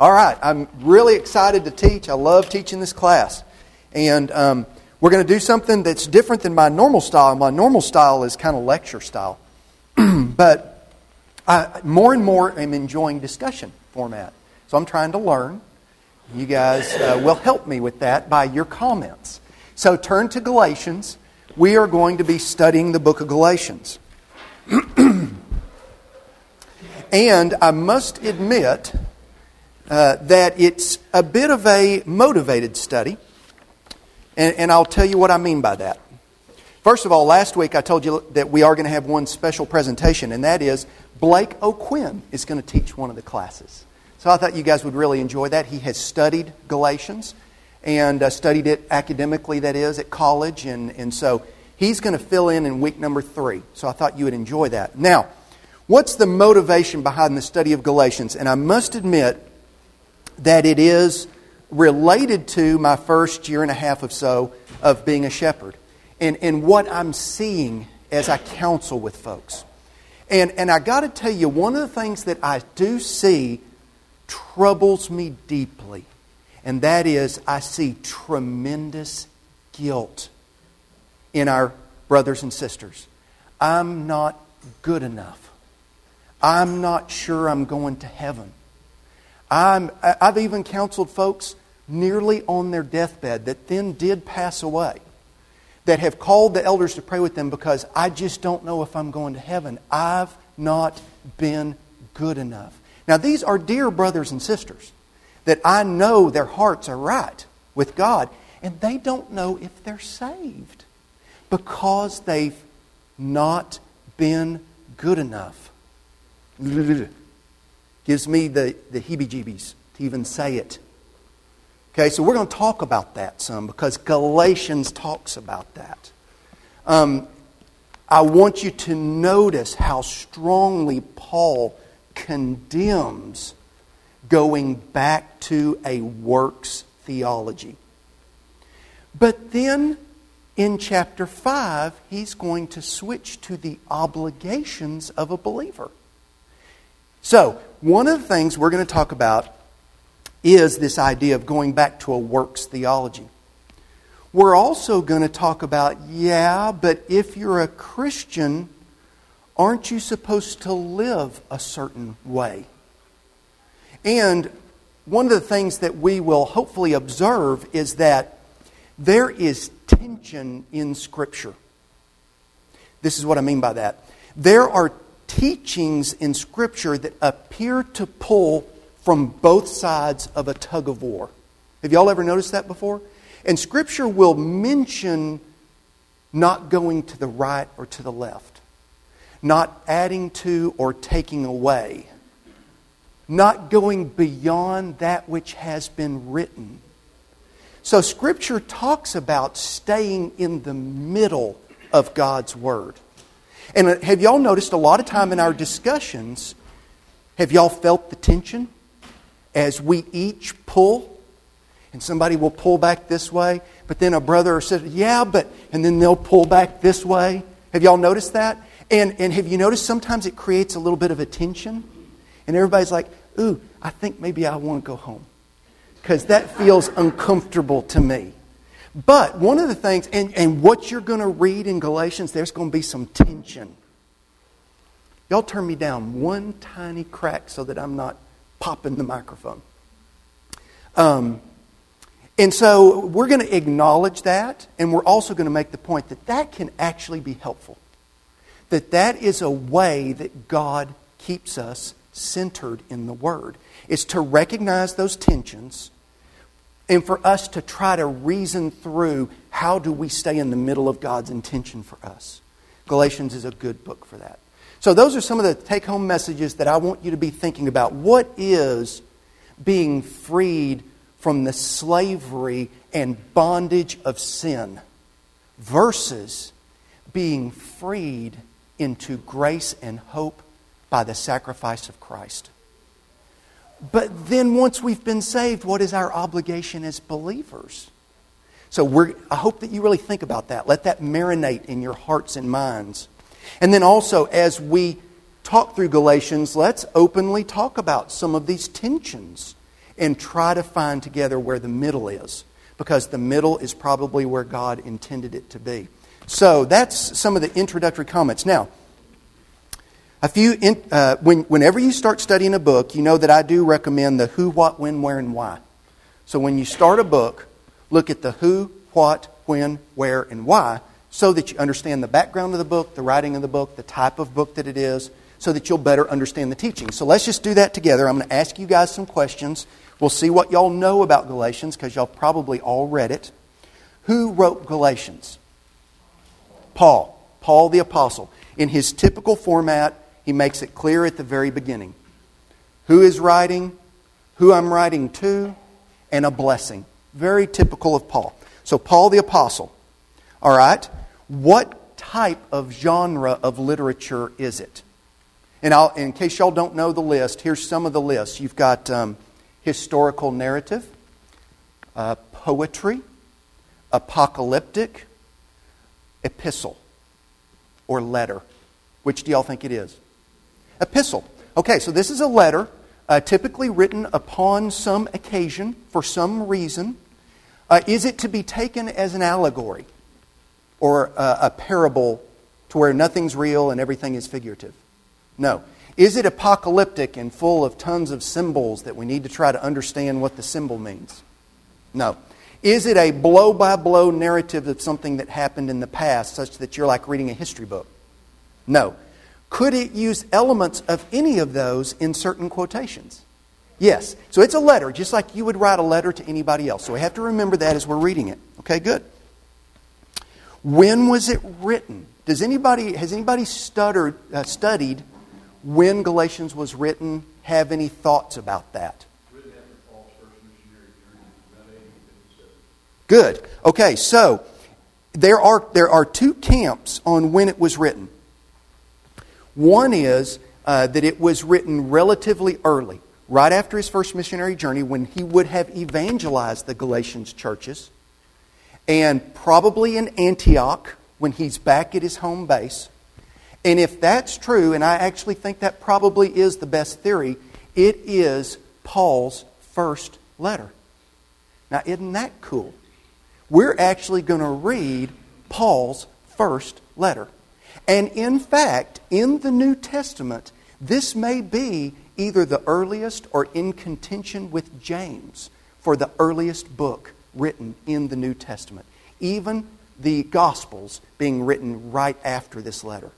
All right, I'm really excited to teach. I love teaching this class. And um, we're going to do something that's different than my normal style. My normal style is kind of lecture style. but I, more and more I'm enjoying discussion format. So I'm trying to learn. You guys uh, will help me with that by your comments. So turn to Galatians. We are going to be studying the book of Galatians. and I must admit uh, that it's a bit of a motivated study. And, and I'll tell you what I mean by that. First of all, last week I told you that we are going to have one special presentation, and that is Blake O'Quinn is going to teach one of the classes. So I thought you guys would really enjoy that. He has studied Galatians and uh, studied it academically, that is, at college. And, and so he's going to fill in in week number three. So I thought you would enjoy that. Now, what's the motivation behind the study of Galatians? And I must admit that it is related to my first year and a half or so of being a shepherd and, and what I'm seeing as I counsel with folks. And, and I got to tell you, one of the things that I do see troubles me deeply, and that is I see tremendous guilt in our brothers and sisters. I'm not good enough. I'm not sure I'm going to heaven. I'm, I've even counseled folks nearly on their deathbed that then did pass away that have called the elders to pray with them because I just don't know if I'm going to heaven. I've not been good enough. Now, these are dear brothers and sisters that I know their hearts are right with God, and they don't know if they're saved because they've not been good enough. Gives me the, the heebie jeebies to even say it. Okay, so we're going to talk about that some because Galatians talks about that. Um, I want you to notice how strongly Paul condemns going back to a works theology. But then in chapter 5, he's going to switch to the obligations of a believer. So, one of the things we're going to talk about is this idea of going back to a works theology. We're also going to talk about, yeah, but if you're a Christian, aren't you supposed to live a certain way? And one of the things that we will hopefully observe is that there is tension in Scripture. This is what I mean by that. There are teachings in Scripture that appear to pull from both sides of a tug of war. Have y'all ever noticed that before? And Scripture will mention not going to the right or to the left, not adding to or taking away, not going beyond that which has been written. So, Scripture talks about staying in the middle of God's Word. And uh, have y'all noticed a lot of time in our discussions, have y'all felt the tension? as we each pull, and somebody will pull back this way, but then a brother sister, yeah, but, and then they'll pull back this way. Have y'all noticed that? And, and have you noticed sometimes it creates a little bit of a tension? And everybody's like, ooh, I think maybe I want to go home. Because that feels uncomfortable to me. But one of the things, and, and what you're going to read in Galatians, there's going to be some tension. Y'all turn me down one tiny crack so that I'm not popping the microphone. Um, and so we're going to acknowledge that, and we're also going to make the point that that can actually be helpful. That that is a way that God keeps us centered in the Word, is to recognize those tensions and for us to try to reason through how do we stay in the middle of God's intention for us. Galatians is a good book for that. So, those are some of the take home messages that I want you to be thinking about. What is being freed from the slavery and bondage of sin versus being freed into grace and hope by the sacrifice of Christ? But then, once we've been saved, what is our obligation as believers? So, I hope that you really think about that. Let that marinate in your hearts and minds. And then also, as we talk through Galatians, let's openly talk about some of these tensions and try to find together where the middle is, because the middle is probably where God intended it to be. So that's some of the introductory comments. Now, a few uh, when, whenever you start studying a book, you know that I do recommend the who, what, when, where, and why. So when you start a book, look at the who, what, when, where, and why, so that you understand the background of the book, the writing of the book, the type of book that it is, so that you'll better understand the teaching. So let's just do that together. I'm going to ask you guys some questions. We'll see what y'all know about Galatians because y'all probably all read it. Who wrote Galatians? Paul. Paul the Apostle. In his typical format, he makes it clear at the very beginning who is writing, who I'm writing to, and a blessing. Very typical of Paul. So, Paul the Apostle. All right? What type of genre of literature is it? And I'll, in case y'all don't know the list, here's some of the lists. You've got um, historical narrative, uh, poetry, apocalyptic, epistle, or letter. Which do y'all think it is? Epistle. Okay, so this is a letter uh, typically written upon some occasion for some reason. Uh, is it to be taken as an allegory or uh, a parable to where nothing's real and everything is figurative? No. Is it apocalyptic and full of tons of symbols that we need to try to understand what the symbol means? No. Is it a blow by blow narrative of something that happened in the past, such that you're like reading a history book? No. Could it use elements of any of those in certain quotations? Yes. So it's a letter, just like you would write a letter to anybody else. So we have to remember that as we're reading it. Okay, good. When was it written? Does anybody has anybody stuttered, uh, studied when Galatians was written have any thoughts about that? Good. Okay, so there are, there are two camps on when it was written. One is uh, that it was written relatively early, right after his first missionary journey, when he would have evangelized the Galatians churches, and probably in Antioch when he's back at his home base. And if that's true, and I actually think that probably is the best theory, it is Paul's first letter. Now, isn't that cool? We're actually going to read Paul's first letter. And in fact, in the New Testament, this may be either the earliest or in contention with James for the earliest book written in the New Testament. Even the Gospels being written right after this letter.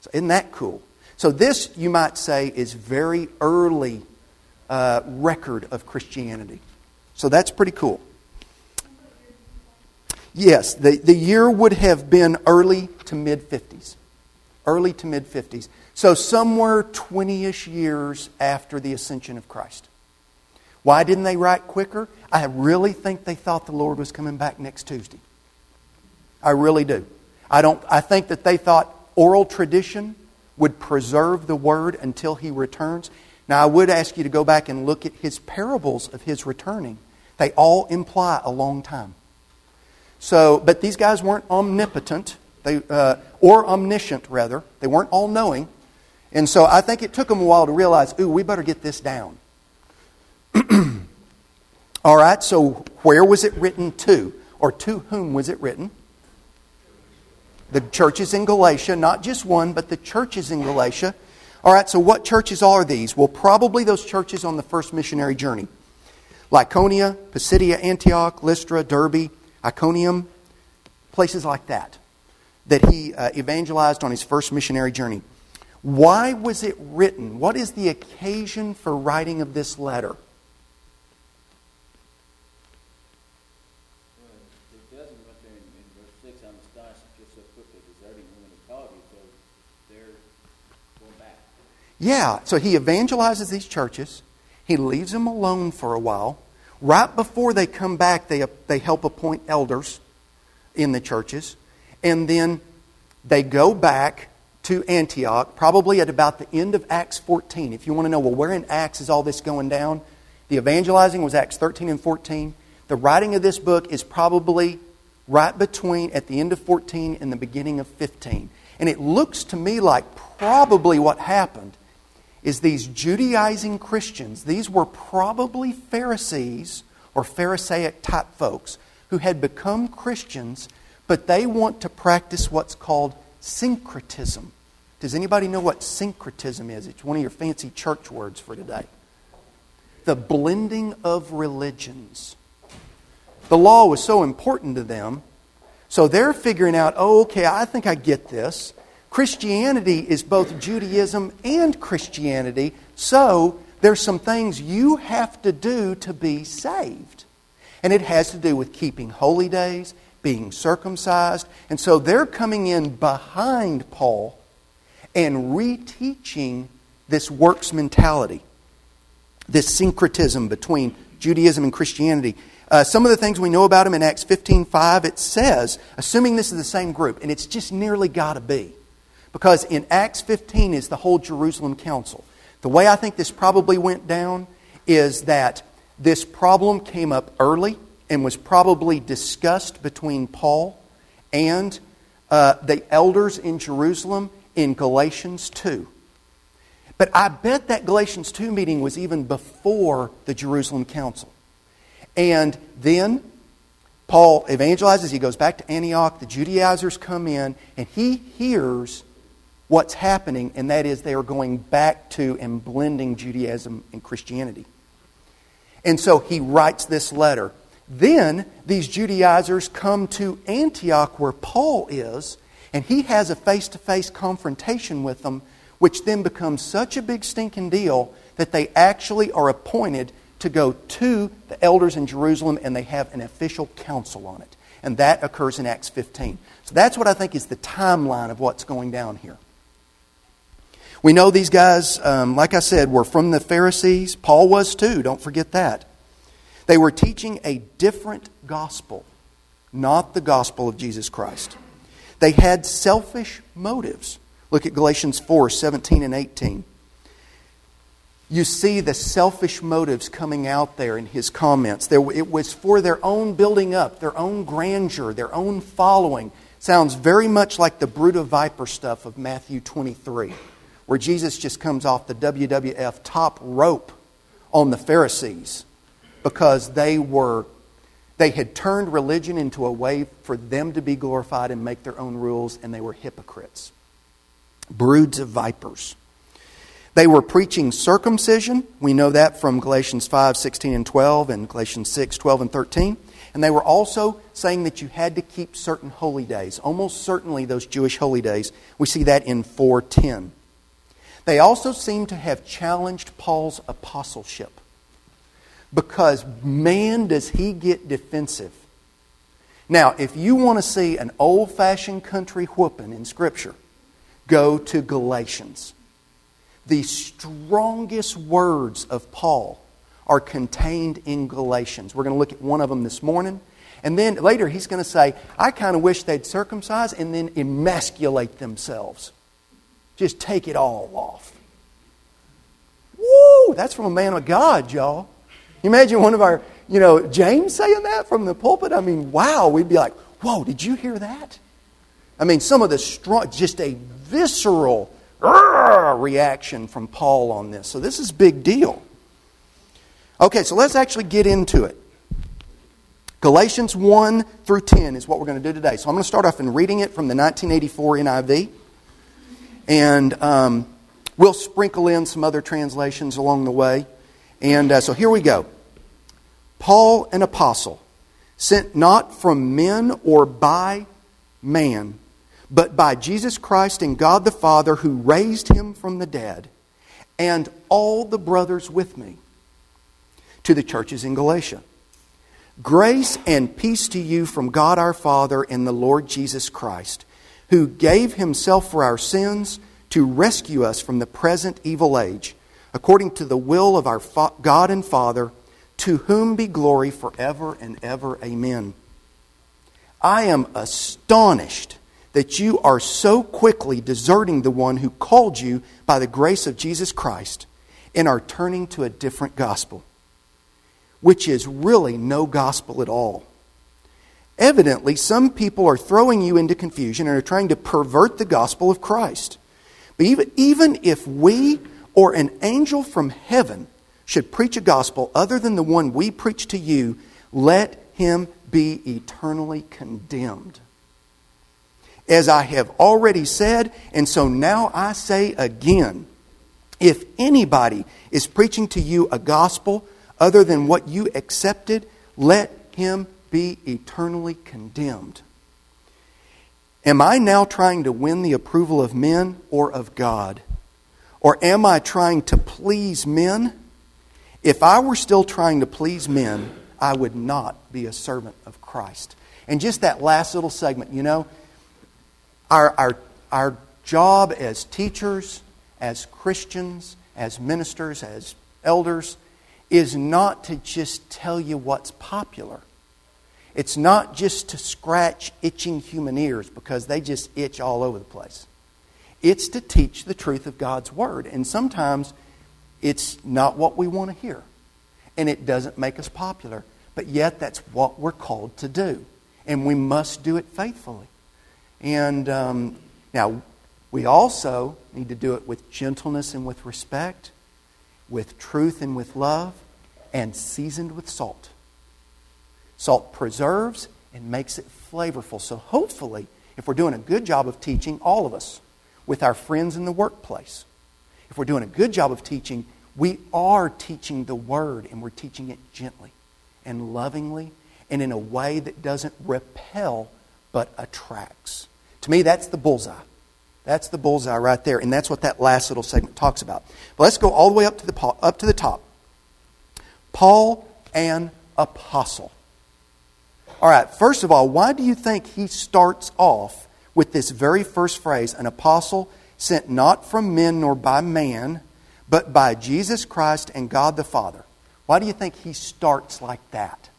So isn't that cool? So this, you might say, is very early uh, record of Christianity. So that's pretty cool. Yes, the, the year would have been early to mid 50s. Early to mid 50s. So somewhere 20 ish years after the ascension of Christ. Why didn't they write quicker? I really think they thought the Lord was coming back next Tuesday. I really do. I, don't, I think that they thought oral tradition would preserve the word until he returns. Now, I would ask you to go back and look at his parables of his returning. They all imply a long time. So, but these guys weren't omnipotent, they, uh, or omniscient, rather. They weren't all knowing. And so I think it took them a while to realize, ooh, we better get this down. all right, so where was it written to? Or to whom was it written? the churches in Galatia, not just one, but the churches in Galatia. All right, so what churches are these? Well, probably those churches on the first missionary journey Lycaonia, Pisidia, Antioch, Lystra, Derbe, Iconium, places like that, that he uh, evangelized on his first missionary journey. Why was it written? What is the occasion for writing of this letter? Yeah, so he evangelizes these churches. He leaves them alone for a while. Right before they come back, they, they help appoint elders in the churches. And then they go back to Antioch, probably at about the end of Acts 14. If you want to know, well, where in Acts is all this going down? The evangelizing was Acts 13 and 14. The writing of this book is probably right between at the end of 14 and the beginning of 15. And it looks to me like probably what happened is these Judaizing Christians, these were probably Pharisees or Pharisaic type folks who had become Christians, but they want to practice what's called syncretism. Does anybody know what syncretism is? It's one of your fancy church words for today. The blending of religions. The law was so important to them, so they're figuring out, oh, okay, I think I get this. Christianity is both Judaism and Christianity, so there's some things you have to do to be saved. And it has to do with keeping holy days, being circumcised. And so they're coming in behind Paul and reteaching this works mentality, this syncretism between Judaism and Christianity. Uh, some of the things we know about him in Acts 15.5, it says, assuming this is the same group, and it's just nearly got to be, because in Acts 15 is the whole Jerusalem Council. The way I think this probably went down is that this problem came up early and was probably discussed between Paul and uh, the elders in Jerusalem in Galatians 2. But I bet that Galatians 2 meeting was even before the Jerusalem Council. And then Paul evangelizes, he goes back to Antioch, the Judaizers come in, and he hears what's happening, and that is they are going back to and blending Judaism and Christianity. And so he writes this letter. Then these Judaizers come to Antioch, where Paul is, and he has a face to face confrontation with them, which then becomes such a big stinking deal that they actually are appointed to go to the elders in Jerusalem and they have an official council on it. And that occurs in Acts 15. So that's what I think is the timeline of what's going down here. We know these guys, um, like I said, were from the Pharisees. Paul was too, don't forget that. They were teaching a different gospel, not the gospel of Jesus Christ. They had selfish motives. Look at Galatians 4 17 and 18. You see the selfish motives coming out there in his comments. There, it was for their own building up, their own grandeur, their own following. Sounds very much like the brood of viper stuff of Matthew 23 where Jesus just comes off the WWF top rope on the Pharisees because they were they had turned religion into a way for them to be glorified and make their own rules and they were hypocrites broods of vipers. They were preaching circumcision. We know that from galatians 5 16 and 12 and galatians 6 12 and 13 and they were also saying that you had to keep certain holy days almost certainly those jewish holy days. We see that in 410 they also seem to have challenged Paul's apostleship because, man, does he get defensive. Now, if you want to see an old fashioned country whooping in Scripture, go to Galatians. The strongest words of Paul are contained in Galatians. We're going to look at one of them this morning. And then later he's going to say, I kind of wish they'd circumcise and then emasculate themselves. Just take it all off. Woo! That's from a man of God, y'all. Imagine one of our, you know, James saying that from the pulpit? I mean, wow, we'd be like, whoa, did you hear that? I mean, some of the strong, just a visceral reaction from Paul on this. So this is big deal. Okay, so let's actually get into it. Galatians 1 through 10 is what we're going to do today. So I'm going to start off in reading it from the 1984 NIV. And um, we'll sprinkle in some other translations along the way. And uh, so here we go. Paul, an apostle, sent not from men or by man, but by Jesus Christ and God the Father who raised him from the dead, and all the brothers with me, to the churches in Galatia. Grace and peace to you from God our Father and the Lord Jesus Christ who gave himself for our sins to rescue us from the present evil age, according to the will of our God and Father, to whom be glory forever and ever. Amen. I am astonished that you are so quickly deserting the one who called you by the grace of Jesus Christ and are turning to a different gospel, which is really no gospel at all. Evidently, some people are throwing you into confusion and are trying to pervert the gospel of Christ. But even, even if we or an angel from heaven should preach a gospel other than the one we preach to you, let him be eternally condemned. As I have already said, and so now I say again if anybody is preaching to you a gospel other than what you accepted, let him be eternally condemned. Am I now trying to win the approval of men or of God? Or am I trying to please men? If I were still trying to please men, I would not be a servant of Christ. And just that last little segment, you know, our, our, our job as teachers, as Christians, as ministers, as elders, is not to just tell you what's popular. It's not just to scratch itching human ears because they just itch all over the place. It's to teach the truth of God's Word. And sometimes it's not what we want to hear. And it doesn't make us popular. But yet, that's what we're called to do. And we must do it faithfully. And um, now, we also need to do it with gentleness and with respect, with truth and with love, and seasoned with salt. Salt preserves and makes it flavorful. So, hopefully, if we're doing a good job of teaching, all of us, with our friends in the workplace, if we're doing a good job of teaching, we are teaching the Word and we're teaching it gently and lovingly and in a way that doesn't repel but attracts. To me, that's the bullseye. That's the bullseye right there, and that's what that last little segment talks about. But let's go all the way up to the, up to the top. Paul, an apostle. All right, first of all, why do you think he starts off with this very first phrase, an apostle sent not from men nor by man, but by Jesus Christ and God the Father? Why do you think he starts like that?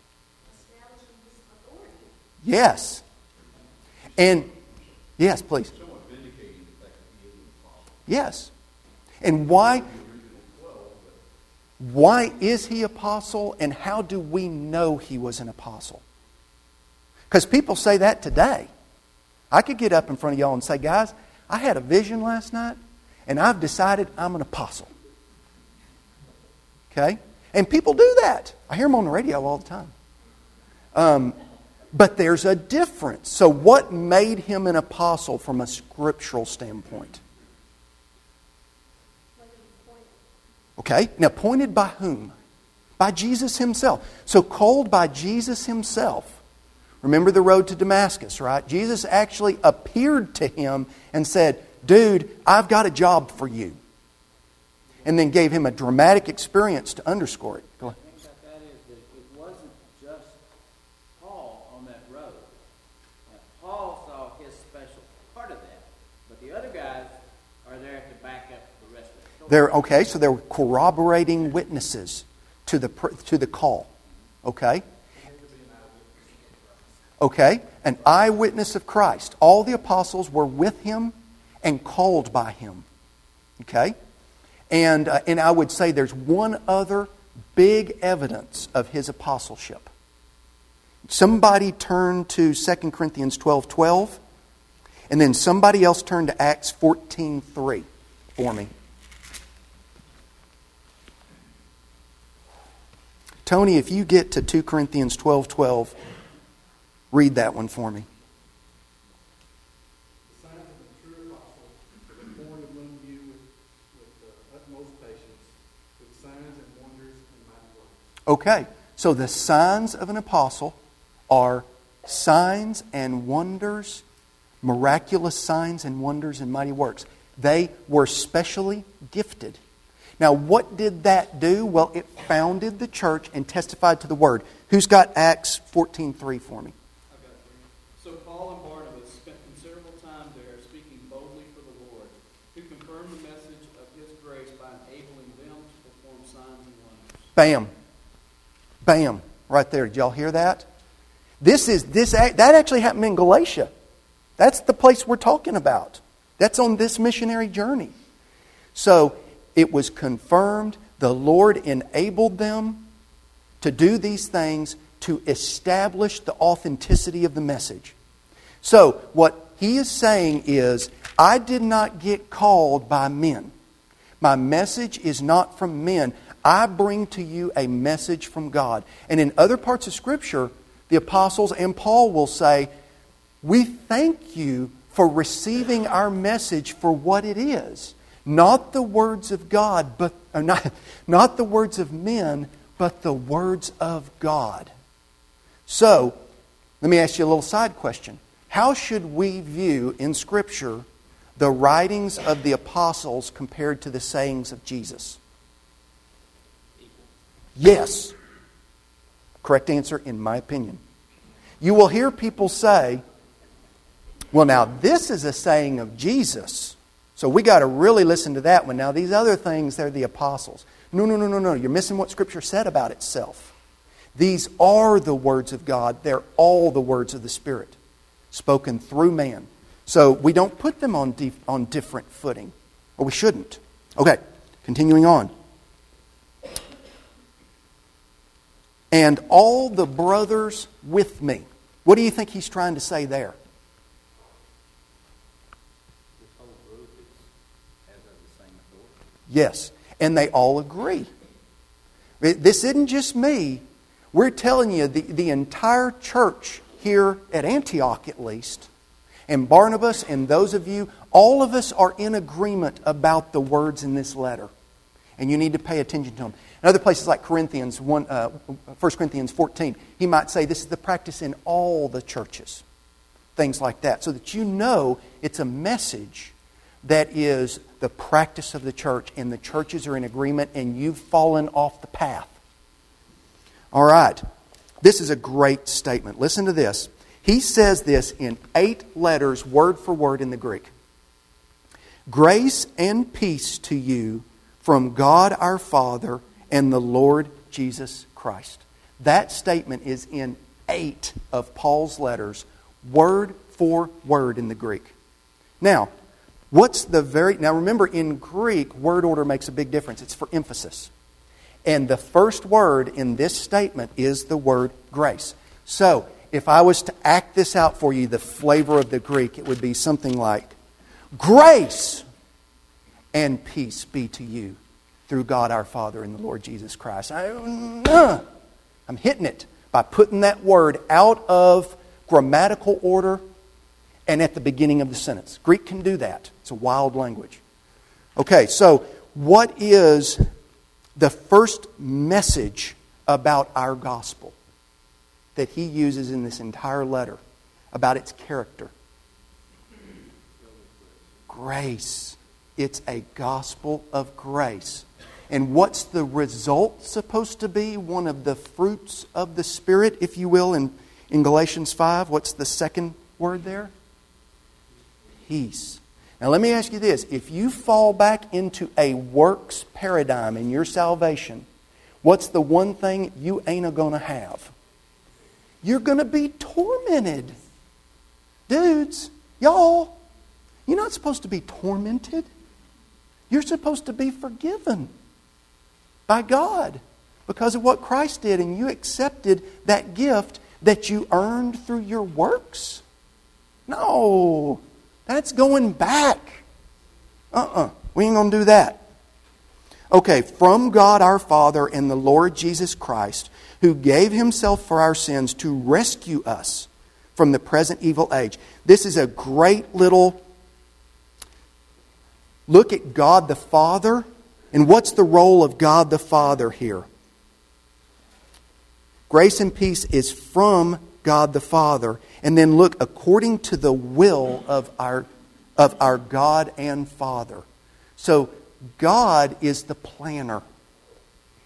Yes. And, yes, please. Yes. And why? Why is he apostle and how do we know he was an apostle? Because people say that today. I could get up in front of y'all and say, guys, I had a vision last night and I've decided I'm an apostle. Okay? And people do that. I hear them on the radio all the time. Um, but there's a difference. So, what made him an apostle from a scriptural standpoint? Okay, now pointed by whom? By Jesus himself. So, called by Jesus himself. Remember the road to Damascus, right? Jesus actually appeared to him and said, Dude, I've got a job for you. And then gave him a dramatic experience to underscore it. Go ahead. They're, there to back up the rest of the story. okay, so they're corroborating witnesses to the, to the call. Okay? Okay? An eyewitness of Christ. All the apostles were with him and called by him. Okay? And, uh, and I would say there's one other big evidence of his apostleship. Somebody turned to 2 Corinthians 12 12, and then somebody else turned to Acts 14 3 for me. Tony, if you get to 2 Corinthians 12 12, read that one for me. Okay, so the signs of an apostle are signs and wonders, miraculous signs and wonders and mighty works. They were specially gifted. Now, what did that do? Well, it founded the church and testified to the word. Who's got Acts 14.3 for me? So Paul and Barnabas spent considerable time there speaking boldly for the Lord, who confirmed the message of his grace by enabling them to perform signs and wonders. Bam. Bam. Right there. Did y'all hear that? This is this that actually happened in Galatia. That's the place we're talking about. That's on this missionary journey. So it was confirmed. The Lord enabled them to do these things to establish the authenticity of the message. So, what he is saying is, I did not get called by men. My message is not from men. I bring to you a message from God. And in other parts of Scripture, the apostles and Paul will say, We thank you for receiving our message for what it is. Not the words of God, but not, not the words of men, but the words of God. So, let me ask you a little side question. How should we view in Scripture the writings of the apostles compared to the sayings of Jesus? Yes. Correct answer, in my opinion. You will hear people say, well, now this is a saying of Jesus. So we got to really listen to that one. Now, these other things, they're the apostles. No, no, no, no, no. You're missing what Scripture said about itself. These are the words of God, they're all the words of the Spirit, spoken through man. So we don't put them on, dif- on different footing, or we shouldn't. Okay, continuing on. And all the brothers with me. What do you think he's trying to say there? Yes, and they all agree. This isn't just me. We're telling you, the, the entire church here at Antioch, at least, and Barnabas and those of you, all of us are in agreement about the words in this letter. And you need to pay attention to them. In other places like Corinthians 1, uh, 1 Corinthians 14, he might say this is the practice in all the churches. Things like that. So that you know it's a message that is the practice of the church, and the churches are in agreement, and you've fallen off the path. All right. This is a great statement. Listen to this. He says this in eight letters, word for word in the Greek Grace and peace to you from God our Father and the Lord Jesus Christ. That statement is in eight of Paul's letters, word for word in the Greek. Now, what's the very. Now remember, in Greek, word order makes a big difference. It's for emphasis. And the first word in this statement is the word grace. So, if I was to act this out for you, the flavor of the Greek, it would be something like Grace and peace be to you through God our Father and the Lord Jesus Christ. I, uh, I'm hitting it by putting that word out of grammatical order and at the beginning of the sentence. Greek can do that, it's a wild language. Okay, so what is the first message about our gospel? that he uses in this entire letter about its character. Grace. It's a gospel of grace. And what's the result supposed to be? One of the fruits of the Spirit, if you will, in, in Galatians 5. What's the second word there? Peace. Now, let me ask you this. If you fall back into a works paradigm in your salvation, what's the one thing you ain't going to have? you're going to be tormented. Dudes, y'all, you're not supposed to be tormented. You're supposed to be forgiven by God because of what Christ did, and you accepted that gift that you earned through your works. No, that's going back. Uh uh-uh, uh we ain't going to do that. Okay, from God our Father and the Lord Jesus Christ who gave himself for our sins to rescue us from the present evil age. This is a great little look at God the Father. And what's the role of God the Father here? Grace and peace is from God the Father. And then look, according to the will of our, of our God and Father. So God is the planner.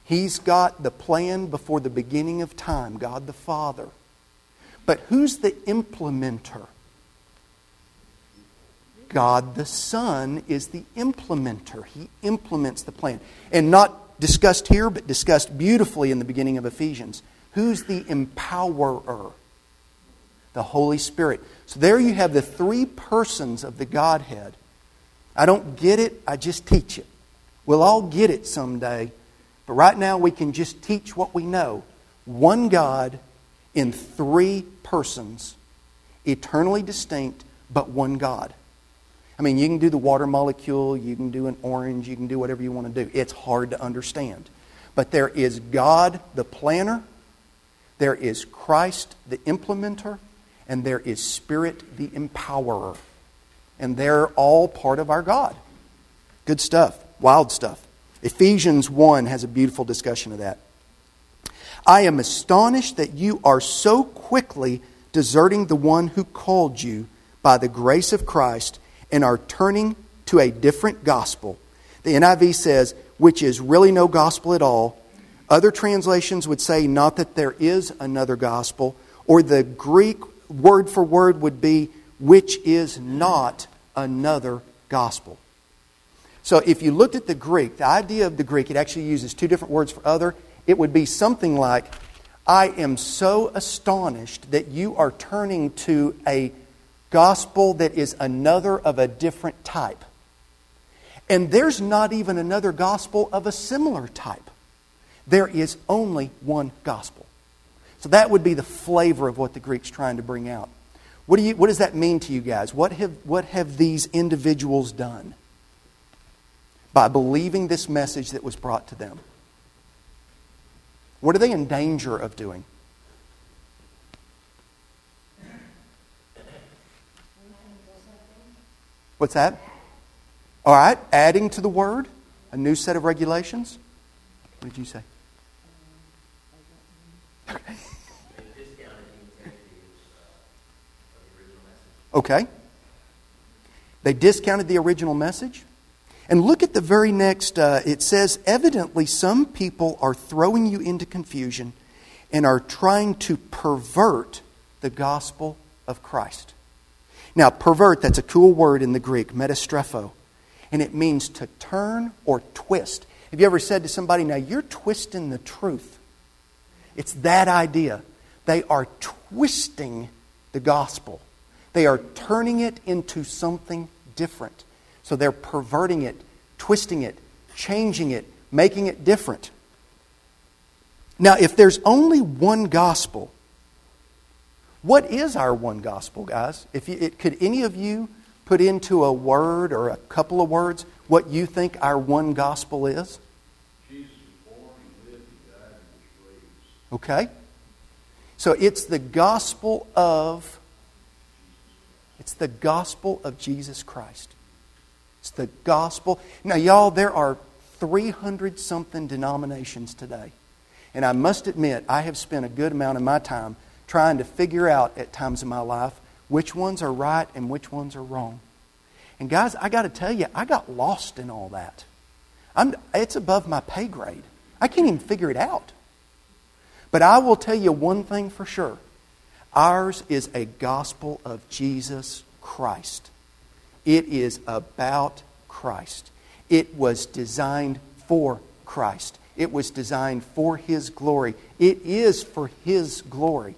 He's got the plan before the beginning of time, God the Father. But who's the implementer? God the Son is the implementer. He implements the plan. And not discussed here, but discussed beautifully in the beginning of Ephesians. Who's the empowerer? The Holy Spirit. So there you have the three persons of the Godhead. I don't get it, I just teach it. We'll all get it someday but right now, we can just teach what we know one God in three persons, eternally distinct, but one God. I mean, you can do the water molecule, you can do an orange, you can do whatever you want to do. It's hard to understand. But there is God, the planner, there is Christ, the implementer, and there is Spirit, the empowerer. And they're all part of our God. Good stuff, wild stuff. Ephesians 1 has a beautiful discussion of that. I am astonished that you are so quickly deserting the one who called you by the grace of Christ and are turning to a different gospel. The NIV says, which is really no gospel at all. Other translations would say, not that there is another gospel, or the Greek word for word would be, which is not another gospel. So if you looked at the Greek, the idea of the Greek, it actually uses two different words for other. It would be something like, I am so astonished that you are turning to a gospel that is another of a different type. And there's not even another gospel of a similar type. There is only one gospel. So that would be the flavor of what the Greek's trying to bring out. What, do you, what does that mean to you guys? What have, what have these individuals done by believing this message that was brought to them? What are they in danger of doing? What's that? All right, adding to the word, a new set of regulations. What did you say? Okay. They discounted the original message. And look at the very next, uh, it says, evidently some people are throwing you into confusion and are trying to pervert the gospel of Christ. Now, pervert, that's a cool word in the Greek, metastrepho, and it means to turn or twist. Have you ever said to somebody, now you're twisting the truth? It's that idea. They are twisting the gospel, they are turning it into something different. So they're perverting it, twisting it, changing it, making it different. Now, if there's only one gospel, what is our one gospel, guys? If you, it, could any of you put into a word or a couple of words what you think our one gospel is? Jesus was born, he lived, he died, and was raised. Okay? So it's the gospel of it's the gospel of Jesus Christ. It's the gospel. Now y'all there are 300 something denominations today. And I must admit I have spent a good amount of my time trying to figure out at times in my life which ones are right and which ones are wrong. And guys, I got to tell you, I got lost in all that. I'm, it's above my pay grade. I can't even figure it out. But I will tell you one thing for sure ours is a gospel of Jesus Christ. It is about Christ. It was designed for Christ. It was designed for His glory. It is for His glory.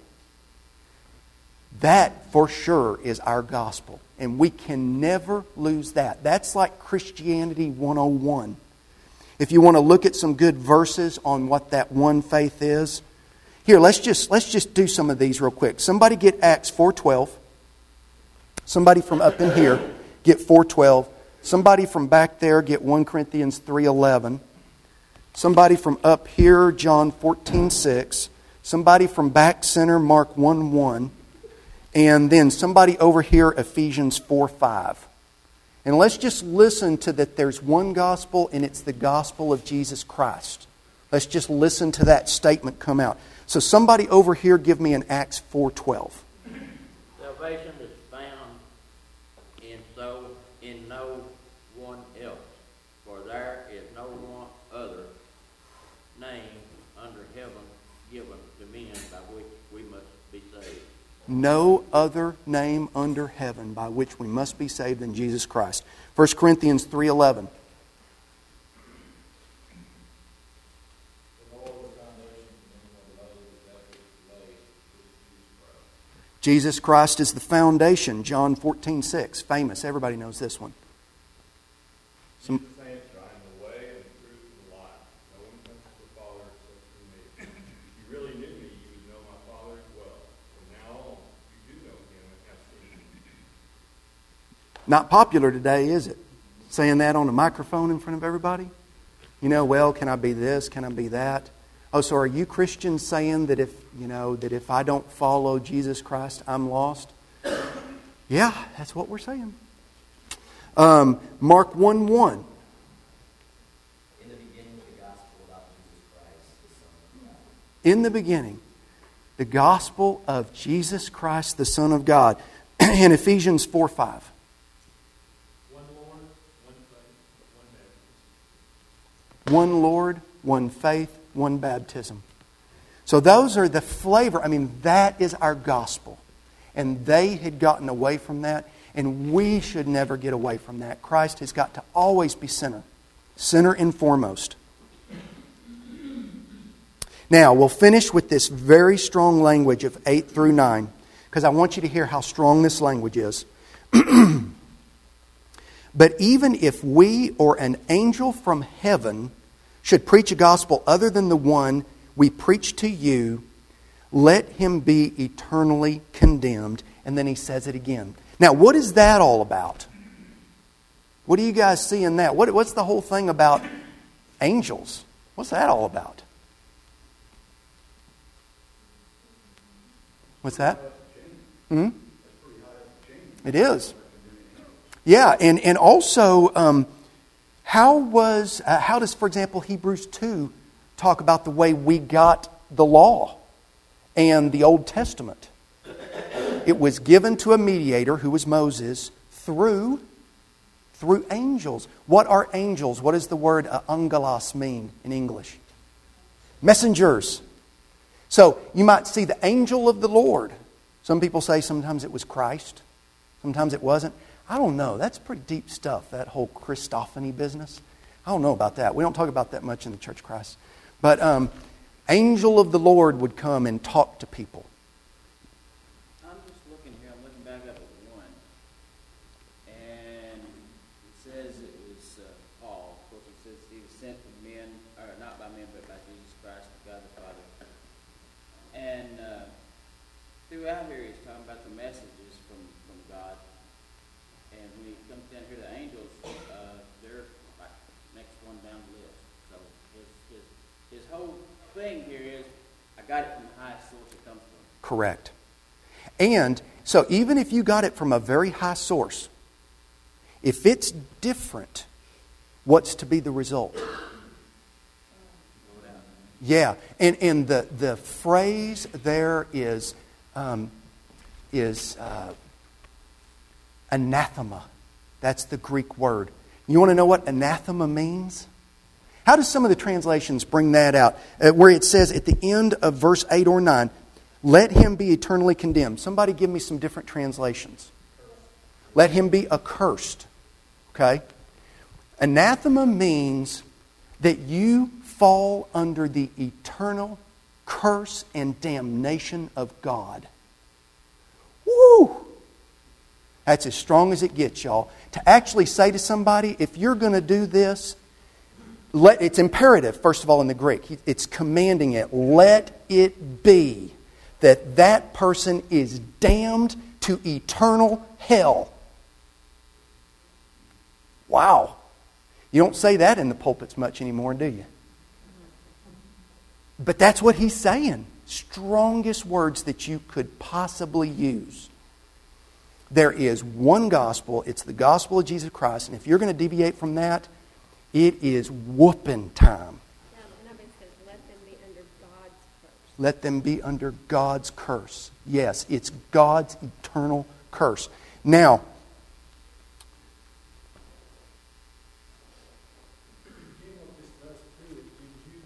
That for sure is our gospel. And we can never lose that. That's like Christianity 101. If you want to look at some good verses on what that one faith is, here let's just let's just do some of these real quick. Somebody get Acts 4:12. Somebody from up in here get 4:12. Somebody from back there get 1 Corinthians 3:11. Somebody from up here John 14:6. Somebody from back center Mark 1:1. And then somebody over here, Ephesians 4 5. And let's just listen to that there's one gospel, and it's the gospel of Jesus Christ. Let's just listen to that statement come out. So somebody over here give me an Acts 4.12. Salvation is found in so in no one else, for there is no one other name under heaven given to men by which we must be saved. No other name under heaven by which we must be saved than Jesus Christ. 1 Corinthians 3.11. And all the foundations and the love that was laid is Jesus Christ. Is the foundation. John 14.6. Famous. Everybody knows this one. Some, Jesus answered, I am the way and the truth and the life. No one comes to the Father except through me. If you really knew me, you would know my Father as well. From now on, you do know him and have seen him. Not popular today, is it? Saying that on a microphone in front of everybody? You know, well, can I be this? Can I be that? Oh, so are you Christians saying that if, you know, that if I don't follow Jesus Christ, I'm lost? Yeah, that's what we're saying. Um, Mark 1 1. In the beginning, the gospel of Jesus Christ, the Son of God. in Ephesians 4 5. One Lord, one faith, one baptism. One Lord, one faith, one baptism. So those are the flavor. I mean, that is our gospel. And they had gotten away from that, and we should never get away from that. Christ has got to always be center, center and foremost. Now, we'll finish with this very strong language of 8 through 9, because I want you to hear how strong this language is. but even if we or an angel from heaven should preach a gospel other than the one we preach to you, let him be eternally condemned. And then he says it again. Now, what is that all about? What do you guys see in that? What, what's the whole thing about angels? What's that all about? What's that? Hmm? It is. Yeah, and, and also, um, how was uh, how does, for example, Hebrews two talk about the way we got the law and the Old Testament? It was given to a mediator who was Moses through through angels. What are angels? What does the word uh, angelos mean in English? Messengers. So you might see the angel of the Lord. Some people say sometimes it was Christ, sometimes it wasn't. I don't know. That's pretty deep stuff, that whole Christophany business. I don't know about that. We don't talk about that much in the Church of Christ. But um, angel of the Lord would come and talk to people. I'm just looking here, I'm looking back up at one. And it says it was uh, Paul. Of course, it says he was sent to men, or not by men, but by Jesus Christ, God the Father. And uh, throughout here, he's talking about the messages from, from God. And when he comes down here to the angels, uh, they're like next one down the list. So his, his, his whole thing here is, I got it from the highest source it comes from. Correct. And so, even if you got it from a very high source, if it's different, what's to be the result? Yeah, and, and the, the phrase there is, um, is uh, anathema. That's the Greek word. You want to know what anathema means? How does some of the translations bring that out? Uh, where it says at the end of verse 8 or 9, let him be eternally condemned. Somebody give me some different translations. Let him be accursed. Okay? Anathema means that you fall under the eternal curse and damnation of God. Woo! That's as strong as it gets, y'all. To actually say to somebody, if you're going to do this, let, it's imperative, first of all, in the Greek. It's commanding it. Let it be that that person is damned to eternal hell. Wow. You don't say that in the pulpits much anymore, do you? But that's what he's saying. Strongest words that you could possibly use. There is one gospel, it's the gospel of Jesus Christ, and if you're going to deviate from that, it is whooping time. Yeah, and it says, let them be under God's curse. Let them be under God's curse. Yes, it's God's eternal curse. Now, You know does too, it gives you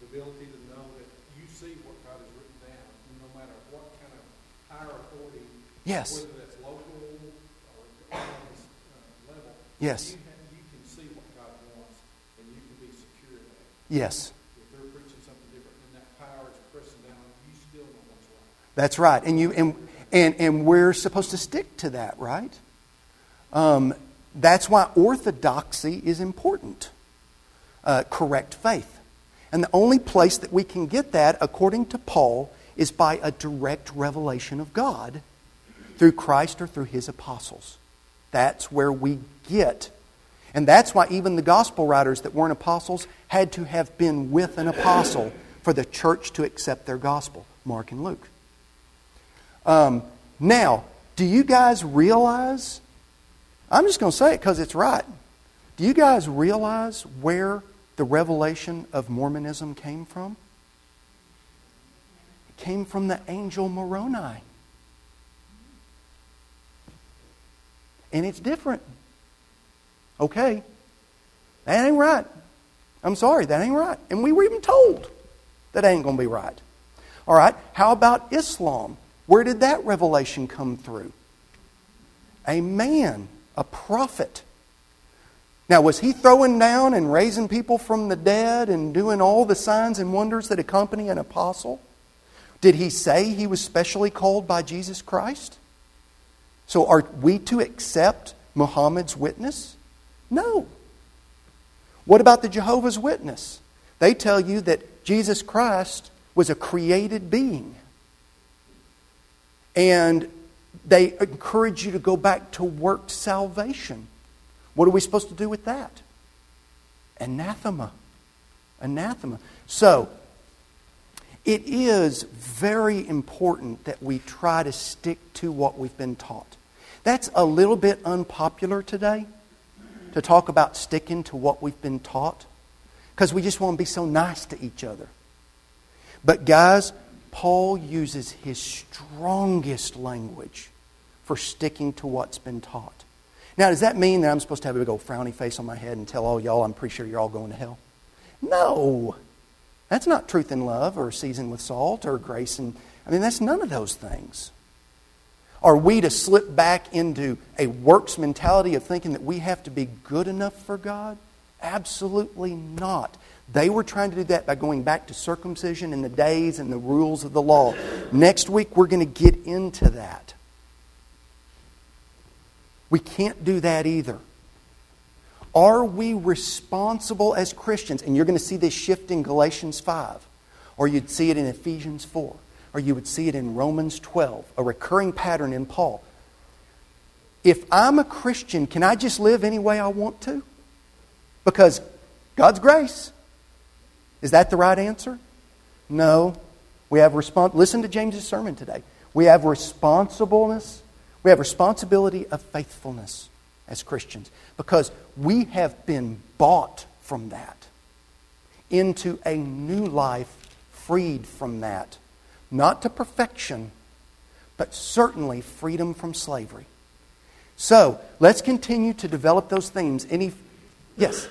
the ability to know that you see what God has written down, no matter what kind of higher authority, yes, whether that's local or on this uh, level, yes, you, have, you can see what God wants, and you can be secure in that. Yes. If they're preaching something different, and that power is pressing down, you still know what's right. That's right. And, you, and, and, and we're supposed to stick to that, right? Um, that's why orthodoxy is important. Uh, correct faith. And the only place that we can get that, according to Paul, is by a direct revelation of God through Christ or through his apostles. That's where we get. And that's why even the gospel writers that weren't apostles had to have been with an apostle for the church to accept their gospel Mark and Luke. Um, now, do you guys realize? I'm just going to say it because it's right. Do you guys realize where the revelation of Mormonism came from? It came from the angel Moroni. And it's different. Okay. That ain't right. I'm sorry, that ain't right. And we were even told that ain't going to be right. All right, how about Islam? Where did that revelation come through? A man, a prophet. Now, was he throwing down and raising people from the dead and doing all the signs and wonders that accompany an apostle? Did he say he was specially called by Jesus Christ? So, are we to accept Muhammad's witness? No. What about the Jehovah's Witness? They tell you that Jesus Christ was a created being. And they encourage you to go back to work salvation. What are we supposed to do with that? Anathema. Anathema. So, it is very important that we try to stick to what we've been taught. That's a little bit unpopular today to talk about sticking to what we've been taught because we just want to be so nice to each other. But, guys, Paul uses his strongest language for sticking to what's been taught. Now, does that mean that I'm supposed to have a big old frowny face on my head and tell all y'all I'm pretty sure you're all going to hell? No. That's not truth and love or seasoned with salt or grace and I mean that's none of those things. Are we to slip back into a works mentality of thinking that we have to be good enough for God? Absolutely not. They were trying to do that by going back to circumcision and the days and the rules of the law. Next week, we're going to get into that. We can't do that either. Are we responsible as Christians? And you're going to see this shift in Galatians 5, or you'd see it in Ephesians 4 or you would see it in Romans 12, a recurring pattern in Paul. If I'm a Christian, can I just live any way I want to? Because God's grace. Is that the right answer? No. We have respons- listen to James's sermon today. We have responsibleness. We have responsibility of faithfulness as Christians because we have been bought from that into a new life freed from that not to perfection, but certainly freedom from slavery. So let's continue to develop those themes. Any, yes.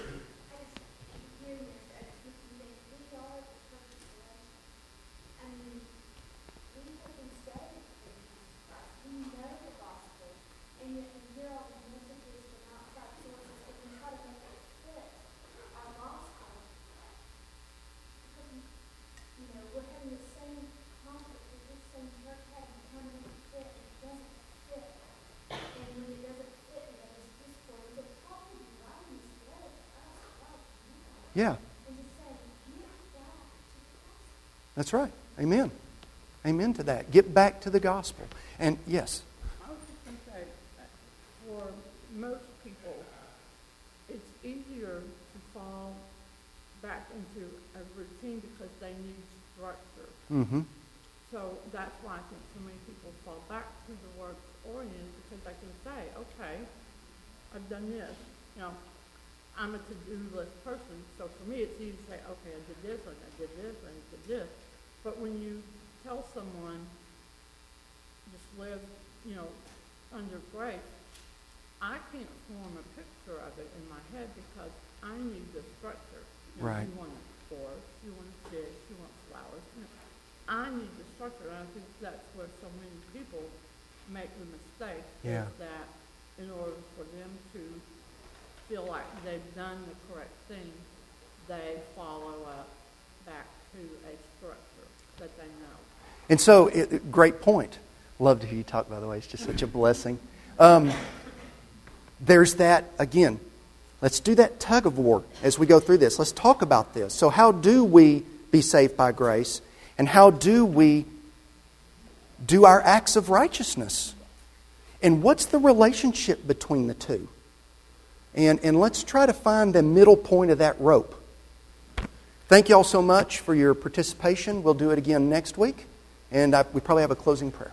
Yeah. That's right. Amen. Amen to that. Get back to the gospel. And yes. I was just going to say, for most people, it's easier to fall back into a routine because they need structure. Mm-hmm. So that's why I think so many people fall back to the work oriented because they can say, okay, I've done this. You know, I'm a to-do list person, so for me, it's easy to say, okay, I did this, and I did this, and I did this. But when you tell someone, just live, you know, under grace, I can't form a picture of it in my head because I need the structure. You know, right. You want a forest, you want a fish, you want flowers. You know, I need the structure, and I think that's where so many people make the mistake. Yeah. Is that in order for them to feel like they've done the correct thing, they follow up back to a structure that they know. And so, it, great point. Love to hear you talk, by the way. It's just such a blessing. Um, there's that, again, let's do that tug of war as we go through this. Let's talk about this. So, how do we be saved by grace? And how do we do our acts of righteousness? And what's the relationship between the two? And, and let's try to find the middle point of that rope. Thank you all so much for your participation. We'll do it again next week. And I, we probably have a closing prayer.